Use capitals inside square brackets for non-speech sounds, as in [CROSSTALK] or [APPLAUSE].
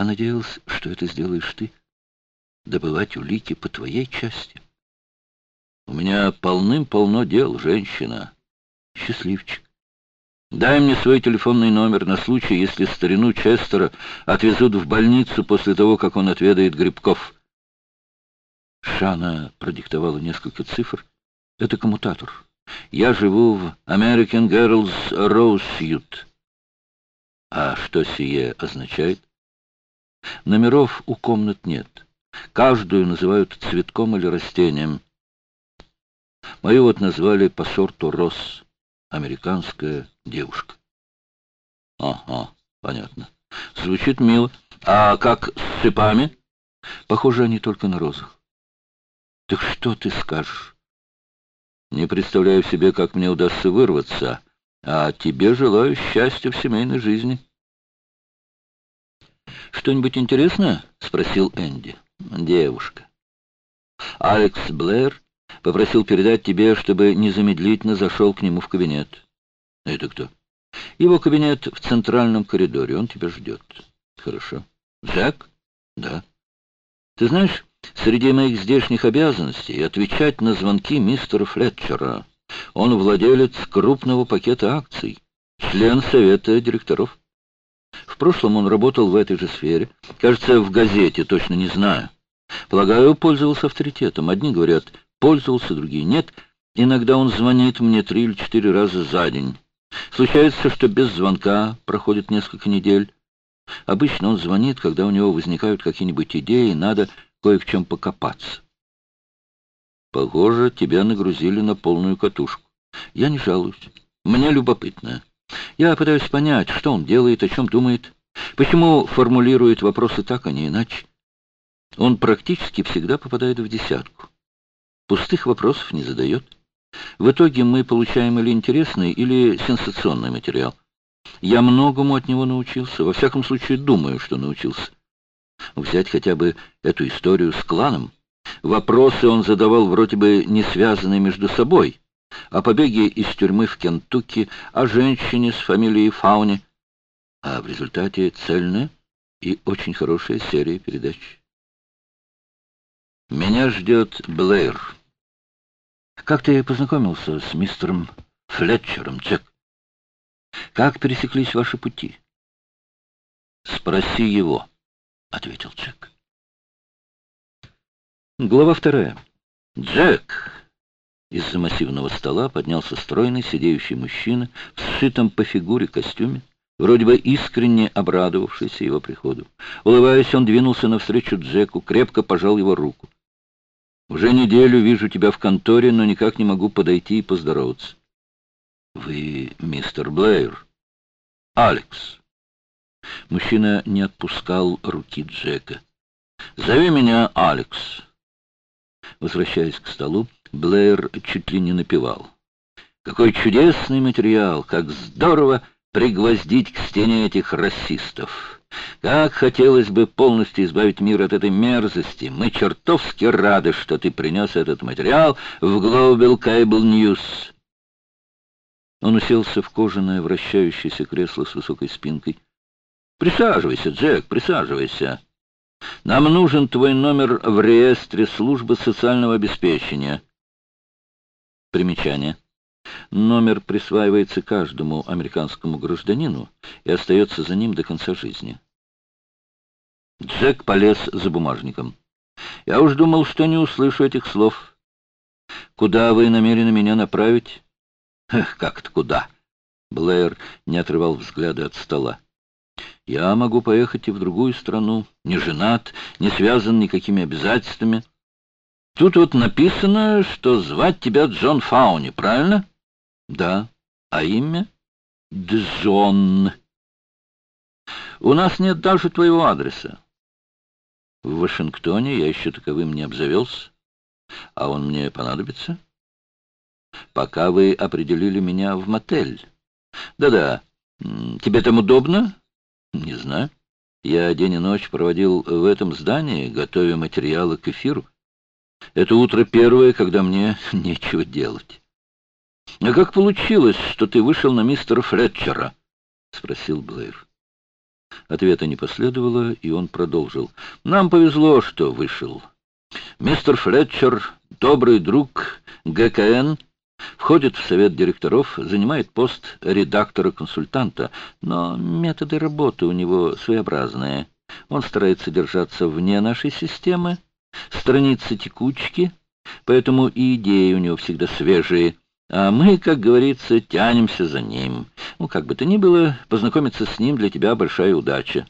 Я надеялся, что это сделаешь ты. Добывать улики по твоей части. У меня полным-полно дел, женщина. Счастливчик. Дай мне свой телефонный номер на случай, если старину Честера отвезут в больницу после того, как он отведает грибков. Шана продиктовала несколько цифр. Это коммутатор. Я живу в American Girls Rosewood. А что сие означает? Номеров у комнат нет. Каждую называют цветком или растением. Мою вот назвали по сорту роз. Американская девушка. Ага, понятно. Звучит мило. А как с цепами? Похоже, они только на розах. Так что ты скажешь? Не представляю себе, как мне удастся вырваться, а тебе желаю счастья в семейной жизни. «Что-нибудь интересное?» — спросил Энди. «Девушка». Алекс Блэр попросил передать тебе, чтобы незамедлительно зашел к нему в кабинет. Это кто? Его кабинет в центральном коридоре. Он тебя ждет. Хорошо. Джек? Да. Ты знаешь, среди моих здешних обязанностей отвечать на звонки мистера Флетчера. Он владелец крупного пакета акций, член совета директоров. Прошлом он работал в этой же сфере. Кажется, в газете, точно не знаю. Полагаю, пользовался авторитетом. Одни говорят, пользовался, другие нет. Иногда он звонит мне три или четыре раза за день. Случается, что без звонка проходит несколько недель. Обычно он звонит, когда у него возникают какие-нибудь идеи, надо кое в чем покопаться. Похоже, тебя нагрузили на полную катушку. Я не жалуюсь. Мне любопытно. Я пытаюсь понять, что он делает, о чем думает, почему формулирует вопросы так, а не иначе. Он практически всегда попадает в десятку. Пустых вопросов не задает. В итоге мы получаем или интересный, или сенсационный материал. Я многому от него научился, во всяком случае думаю, что научился. Взять хотя бы эту историю с кланом. Вопросы он задавал вроде бы не связанные между собой. О побеге из тюрьмы в Кентукки, о женщине с фамилией Фауни. А в результате цельная и очень хорошая серия передач. Меня ждет Блэйр. Как ты познакомился с мистером Флетчером, Джек? Как пересеклись ваши пути? Спроси его, ответил Джек. Глава вторая. Джек! Из-за массивного стола поднялся стройный сидеющий мужчина в сшитом по фигуре костюме, вроде бы искренне обрадовавшийся его приходу. Улыбаясь, он двинулся навстречу Джеку, крепко пожал его руку. Уже неделю вижу тебя в конторе, но никак не могу подойти и поздороваться. Вы мистер Блэйр? Алекс. Мужчина не отпускал руки Джека. Зови меня Алекс. Возвращаясь к столу, Блэйр чуть ли не напевал. Какой чудесный материал, как здорово пригвоздить к стене этих расистов. Как хотелось бы полностью избавить мир от этой мерзости. Мы чертовски рады, что ты принес этот материал в Global Cable News. Он уселся в кожаное вращающееся кресло с высокой спинкой. «Присаживайся, Джек, присаживайся. Нам нужен твой номер в реестре службы социального обеспечения». Примечание. Номер присваивается каждому американскому гражданину и остается за ним до конца жизни. Джек полез за бумажником. «Я уж думал, что не услышу этих слов. Куда вы намерены меня направить?» «Эх, как-то куда?» Блэр не отрывал взгляда от стола. «Я могу поехать и в другую страну, не женат, не связан никакими обязательствами. Тут вот написано, что звать тебя Джон Фауни, правильно?» Да. А имя? Джон. У нас нет даже твоего адреса. В Вашингтоне я еще таковым не обзавелся. А он мне понадобится? Пока вы определили меня в мотель. Да-да. Тебе там удобно? Не знаю. Я день и ночь проводил в этом здании, готовя материалы к эфиру. Это утро первое, когда мне [LAUGHS] нечего делать. «А как получилось, что ты вышел на мистера Флетчера?» — спросил Блэйр. Ответа не последовало, и он продолжил. «Нам повезло, что вышел. Мистер Флетчер, добрый друг ГКН, входит в совет директоров, занимает пост редактора-консультанта, но методы работы у него своеобразные. Он старается держаться вне нашей системы, страницы текучки, поэтому и идеи у него всегда свежие, а мы, как говорится, тянемся за ним. Ну, как бы то ни было, познакомиться с ним для тебя большая удача.